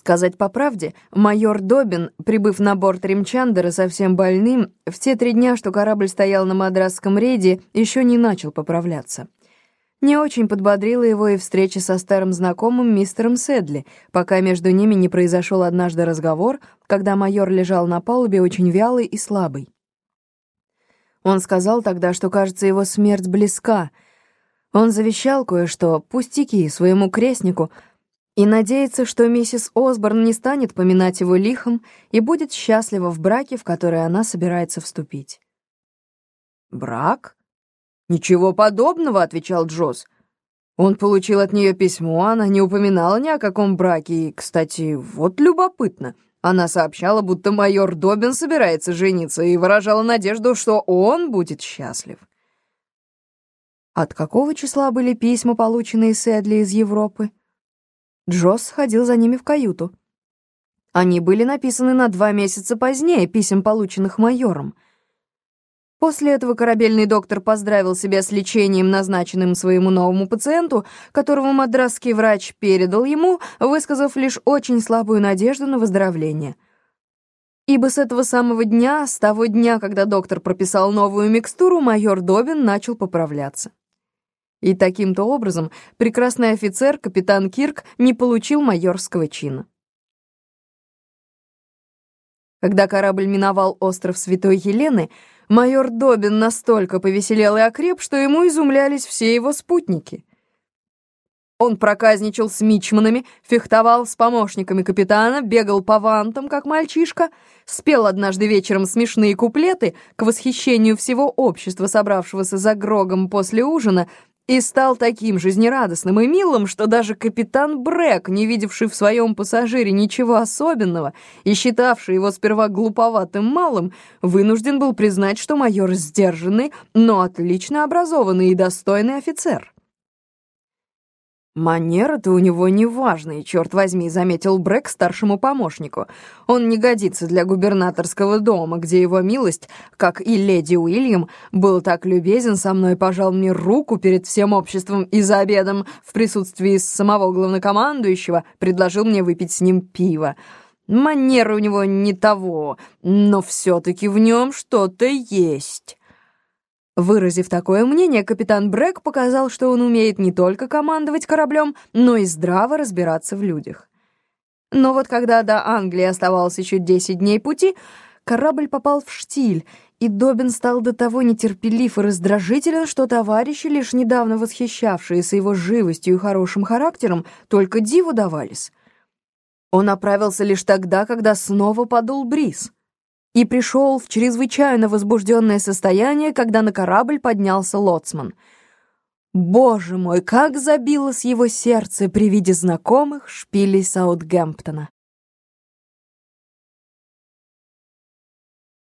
Сказать по правде, майор Добин, прибыв на борт Римчандера совсем больным, в те три дня, что корабль стоял на мадрасском рейде, еще не начал поправляться. Не очень подбодрила его и встреча со старым знакомым мистером Седли, пока между ними не произошел однажды разговор, когда майор лежал на палубе очень вялый и слабый. Он сказал тогда, что, кажется, его смерть близка. Он завещал кое-что, пустяки, своему крестнику — и надеется, что миссис Осборн не станет поминать его лихом и будет счастлива в браке, в который она собирается вступить. «Брак? Ничего подобного», — отвечал Джосс. Он получил от нее письмо, она не упоминала ни о каком браке, и, кстати, вот любопытно. Она сообщала, будто майор Добин собирается жениться, и выражала надежду, что он будет счастлив. От какого числа были письма, полученные Сэдли из Европы? Джосс сходил за ними в каюту. Они были написаны на два месяца позднее писем, полученных майором. После этого корабельный доктор поздравил себя с лечением, назначенным своему новому пациенту, которого мадрасский врач передал ему, высказав лишь очень слабую надежду на выздоровление. Ибо с этого самого дня, с того дня, когда доктор прописал новую микстуру, майор Добин начал поправляться. И таким-то образом прекрасный офицер, капитан Кирк, не получил майорского чина. Когда корабль миновал остров Святой Елены, майор Добин настолько повеселел и окреп, что ему изумлялись все его спутники. Он проказничал с мичманами, фехтовал с помощниками капитана, бегал по вантам, как мальчишка, спел однажды вечером смешные куплеты к восхищению всего общества, собравшегося за Грогом после ужина, и стал таким жизнерадостным и милым, что даже капитан Брэк, не видевший в своем пассажире ничего особенного и считавший его сперва глуповатым малым, вынужден был признать, что майор сдержанный, но отлично образованный и достойный офицер. «Манеры-то у него неважные, черт возьми», — заметил Брэк старшему помощнику. «Он не годится для губернаторского дома, где его милость, как и леди Уильям, был так любезен со мной, пожал мне руку перед всем обществом и за обедом в присутствии самого главнокомандующего предложил мне выпить с ним пиво. Манеры у него не того, но все-таки в нем что-то есть». Выразив такое мнение, капитан Брэк показал, что он умеет не только командовать кораблем, но и здраво разбираться в людях. Но вот когда до Англии оставалось еще 10 дней пути, корабль попал в штиль, и Добин стал до того нетерпелив и раздражителен, что товарищи, лишь недавно восхищавшиеся его живостью и хорошим характером, только диву давались. Он оправился лишь тогда, когда снова подул бриз — и пришел в чрезвычайно возбужденное состояние, когда на корабль поднялся лоцман. Боже мой, как забилось его сердце при виде знакомых шпилей Саутгемптона!